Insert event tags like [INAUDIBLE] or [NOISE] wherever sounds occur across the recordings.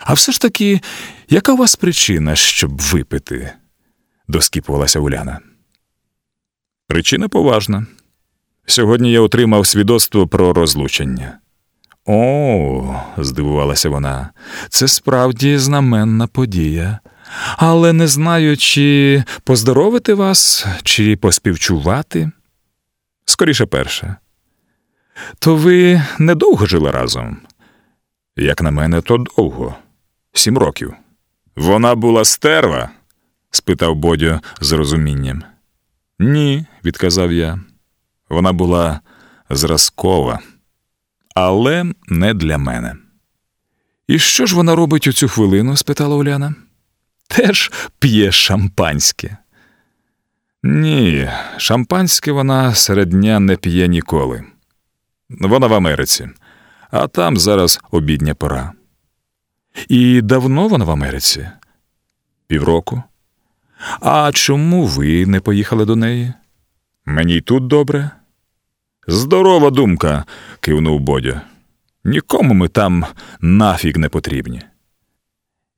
А все ж таки, яка у вас причина, щоб випити? доскіпувалася Уляна. Причина поважна. Сьогодні я отримав свідоцтво про розлучення. О, здивувалася вона, це справді знаменна подія. Але не знаю, чи поздоровити вас, чи поспівчувати. Скоріше перше. То ви недовго жили разом? Як на мене, то довго. Сім років. Вона була стерва? спитав Бодьо з розумінням. Ні, відказав я. Вона була зразкова, але не для мене. І що ж вона робить у цю хвилину? спитала Уляна. Теж п'є шампанське. Ні, шампанське вона серед дня не п'є ніколи. Вона в Америці, а там зараз обідня пора. І давно вона в Америці? Півроку. А чому ви не поїхали до неї? Мені й тут добре. Здорова думка, кивнув Бодя. Нікому ми там нафіг не потрібні.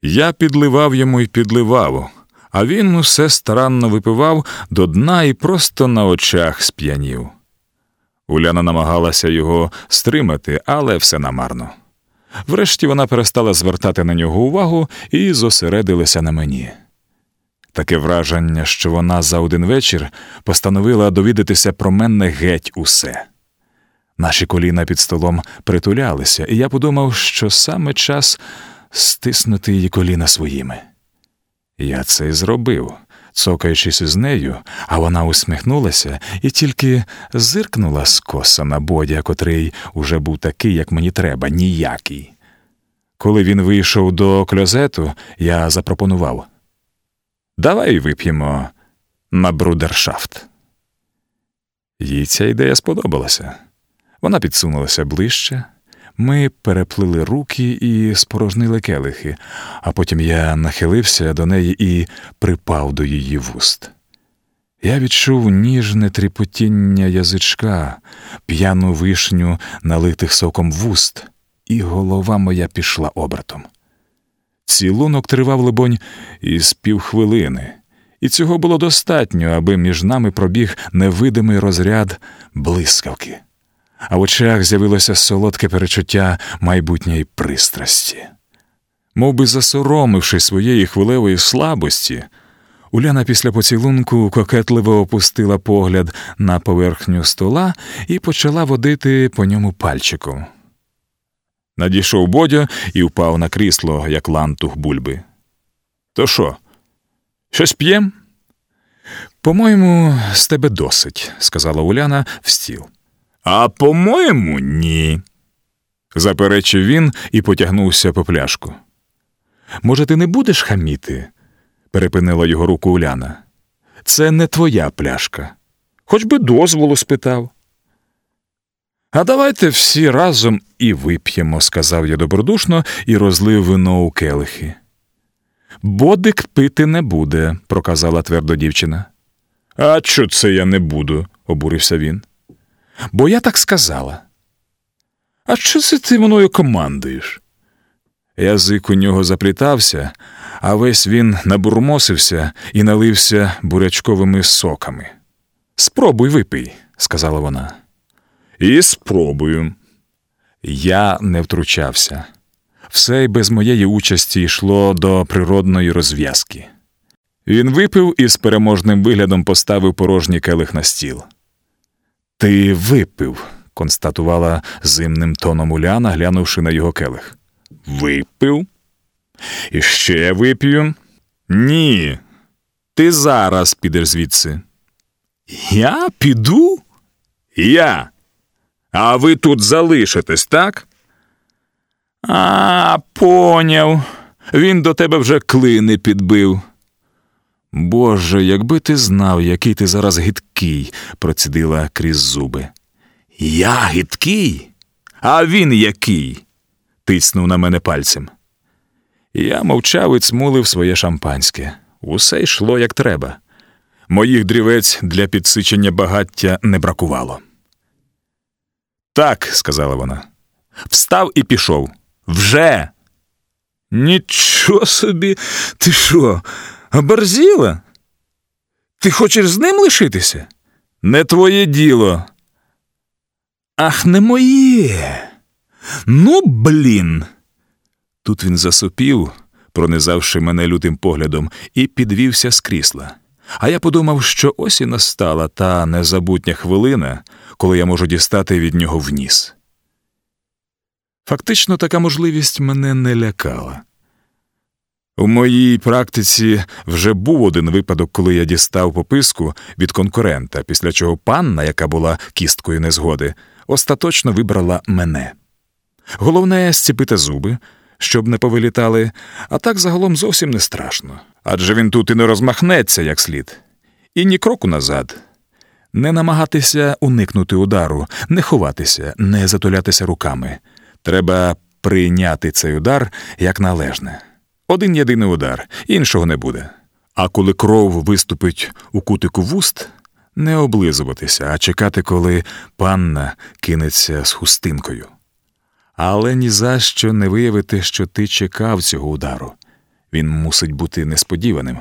Я підливав йому і підливав, а він усе старанно випивав до дна і просто на очах сп'янів. Уляна намагалася його стримати, але все намарно. Врешті вона перестала звертати на нього увагу і зосередилася на мені. Таке враження, що вона за один вечір постановила довідатися про мене геть усе. Наші коліна під столом притулялися, і я подумав, що саме час стиснути її коліна своїми. Я це й зробив, цокаючись із нею, а вона усміхнулася і тільки зиркнула скоса на бодя, котрий уже був такий, як мені треба, ніякий. Коли він вийшов до кльозету, я запропонував Давай вип'ємо на брудершафт. Їй ця ідея сподобалася. Вона підсунулася ближче. Ми переплили руки і спорожнили келихи, а потім я нахилився до неї і припав до її вуст. Я відчув ніжне тріпотіння язичка, п'яну вишню налитих соком вуст, і голова моя пішла обертом. Цілунок тривав, либонь, із півхвилини, і цього було достатньо, аби між нами пробіг невидимий розряд блискавки а в очах з'явилося солодке перечуття майбутньої пристрасті. Мов би засоромивши своєї хвилевої слабості, Уляна після поцілунку кокетливо опустила погляд на поверхню стола і почала водити по ньому пальчиком. Надійшов Бодя і впав на крісло, як лантух бульби. То що, щось п'єм? По-моєму, з тебе досить, сказала Уляна в стіл. А по-моєму, ні, заперечив він і потягнувся по пляшку. Може, ти не будеш хаміти? перепинила його руку Уляна. Це не твоя пляшка. Хоч би дозволу спитав. А давайте всі разом і вип'ємо, сказав я добродушно і розлив вино у келихи. Бодик пити не буде, проказала твердо дівчина. А що це я не буду? обурився він бо я так сказала. А що це ти мною командуєш? Язик у нього заплітався, а весь він набурмосився і налився бурячковими соками. Спробуй випий, сказала вона. І спробую. Я не втручався. Все й без моєї участі йшло до природної розв'язки. Він випив і з переможним виглядом поставив порожній келих на стіл. Ти випив, констатувала зимним тоном Уляна, глянувши на його келих. Випив? І ще вип'ю? Ні. Ти зараз підеш звідси. Я піду? Я. А ви тут залишитесь, так? А, поняв. Він до тебе вже клини підбив. Боже, якби ти знав, який ти зараз гидкий, процідила крізь зуби. Я гидкий? А він який? тиснув на мене пальцем. Я мовчав і цмулив своє шампанське. Усе йшло як треба. Моїх дрівець для підсичення багаття не бракувало. Так, сказала вона, встав і пішов. Вже. Нічого собі, ти що, оборзіла? Ти хочеш з ним лишитися? Не твоє діло. Ах, не моє. Ну, блін. Тут він засопів, пронизавши мене лютим поглядом, і підвівся з крісла. А я подумав, що ось і настала та незабутня хвилина, коли я можу дістати від нього вніс. Фактично, така можливість мене не лякала. У моїй практиці вже був один випадок, коли я дістав пописку від конкурента, після чого панна, яка була кісткою незгоди, остаточно вибрала мене. Головне зціпити зуби, щоб не повилітали, а так загалом зовсім не страшно. Адже він тут і не розмахнеться як слід, і ні кроку назад. Не намагатися уникнути удару, не ховатися, не затулятися руками. Треба прийняти цей удар як належне. Один єдиний удар, іншого не буде. А коли кров виступить у кутику вуст, не облизуватися, а чекати, коли панна кинеться з хустинкою. Але ні за що не виявити, що ти чекав цього удару. Він мусить бути несподіваним.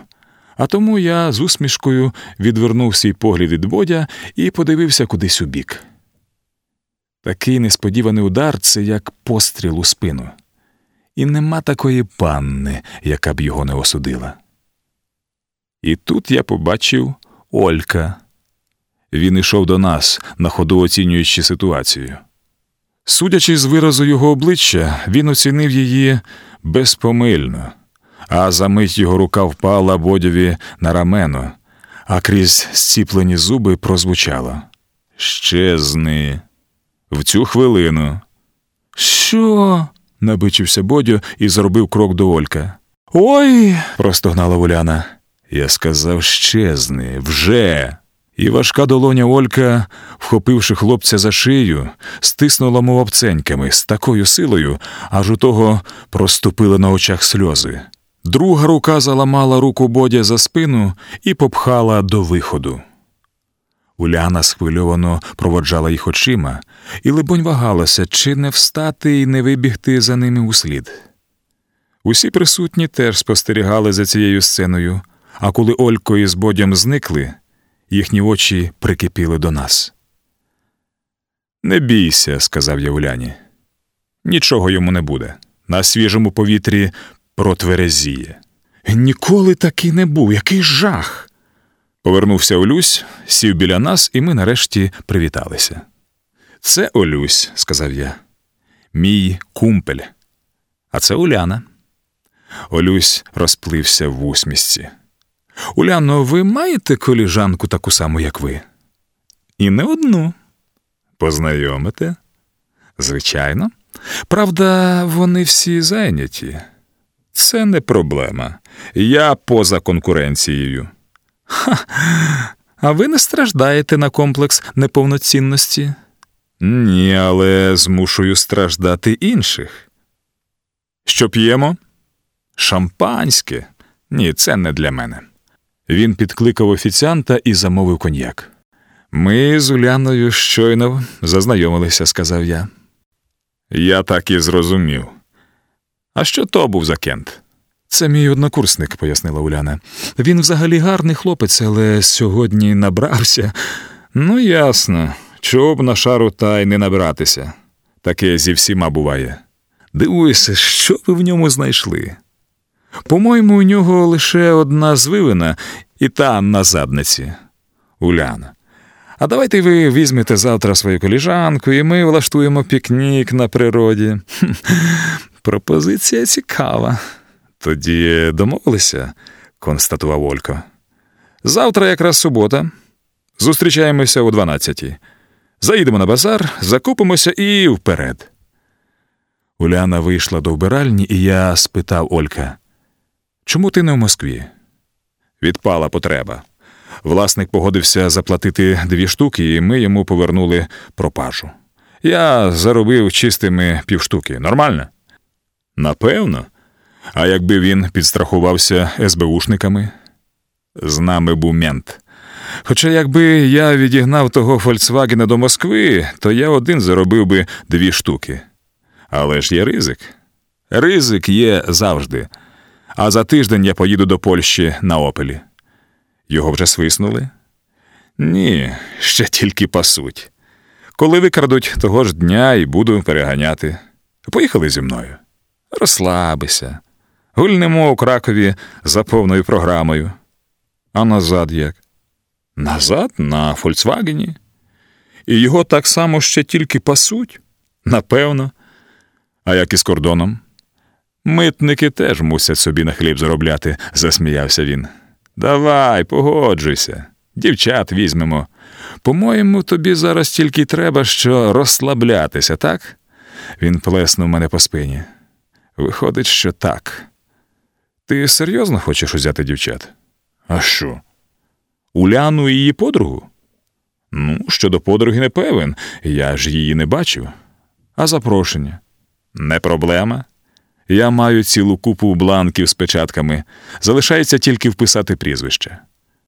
А тому я з усмішкою відвернув свій погляд від бодя і подивився кудись у бік. Такий несподіваний удар це як постріл у спину. І нема такої панни, яка б його не осудила. І тут я побачив Олька. Він ішов до нас, на ходу оцінюючи ситуацію. Судячи з виразу його обличчя, він оцінив її безпомильно, а за мить його рука впала бодьові на рамено, а крізь зціплені зуби прозвучало Щезни. В цю хвилину. Що? Набичився Бодю і зробив крок до Олька. Ой. простогнала Уляна. Я сказав щезни, вже. І важка долоня Олька, вхопивши хлопця за шию, стиснула мов обценьками з такою силою, аж у того проступили на очах сльози. Друга рука заламала руку Бодя за спину і попхала до виходу. Уляна схвильовано проводжала їх очима, і, либонь, вагалася, чи не встати і не вибігти за ними услід. Усі присутні теж спостерігали за цією сценою, а коли Олько із Бодям зникли, їхні очі прикипіли до нас. Не бійся, сказав я Уляні. Нічого йому не буде. На свіжому повітрі протверезіє. Ніколи такий не був, який жах. Повернувся Олюсь, сів біля нас, і ми нарешті привіталися. Це Олюсь, сказав я, мій кумпель, а це Уляна. Олюсь розплився в усмісці. Уляно, ви маєте коліжанку таку саму, як ви? І не одну. Познайомите? Звичайно. Правда, вони всі зайняті. Це не проблема. Я поза конкуренцією. Ха, [LAUGHS] а ви не страждаєте на комплекс неповноцінності? Ні, але змушую страждати інших. Що п'ємо? Шампанське? Ні, це не для мене. Він підкликав офіціанта і замовив коньяк. Ми з Уляною щойно зазнайомилися, сказав я. Я так і зрозумів. А що то був за кент? Це мій однокурсник, пояснила Уляна. Він взагалі гарний хлопець, але сьогодні набрався. Ну, ясно, чого б на шару та й не набратися. Таке зі всіма буває. Дивуйся, що ви в ньому знайшли. По-моєму, у нього лише одна звивина, і та на задниці. Уляна. А давайте ви візьмете завтра свою коліжанку, і ми влаштуємо пікнік на природі. Пропозиція цікава. Тоді домовилися, констатував Олько. Завтра якраз субота. Зустрічаємося о 12 Заїдемо на базар, закупимося і вперед. Уляна вийшла до вбиральні, і я спитав Олька, чому ти не в Москві? Відпала потреба. Власник погодився заплатити дві штуки, і ми йому повернули пропажу. Я заробив чистими півштуки. Нормально? Напевно. А якби він підстрахувався СБУшниками? З нами був мент. Хоча якби я відігнав того Фольксвагена до Москви, то я один заробив би дві штуки. Але ж є ризик. Ризик є завжди. А за тиждень я поїду до Польщі на опелі. Його вже свиснули? Ні, ще тільки пасуть. Коли викрадуть того ж дня і буду переганяти. Поїхали зі мною. Розслабися. Гульнемо у Кракові за повною програмою. А назад як? Назад на Фольксвагені. І його так само ще тільки пасуть? Напевно. А як із кордоном? Митники теж мусять собі на хліб заробляти, засміявся він. Давай, погоджуйся. Дівчат візьмемо. По-моєму, тобі зараз тільки треба що розслаблятися, так? Він плеснув мене по спині. Виходить, що так. Ти серйозно хочеш узяти дівчат? А що? Уляну і її подругу? Ну, щодо подруги не певен, я ж її не бачив. А запрошення? Не проблема. Я маю цілу купу бланків з печатками. Залишається тільки вписати прізвище.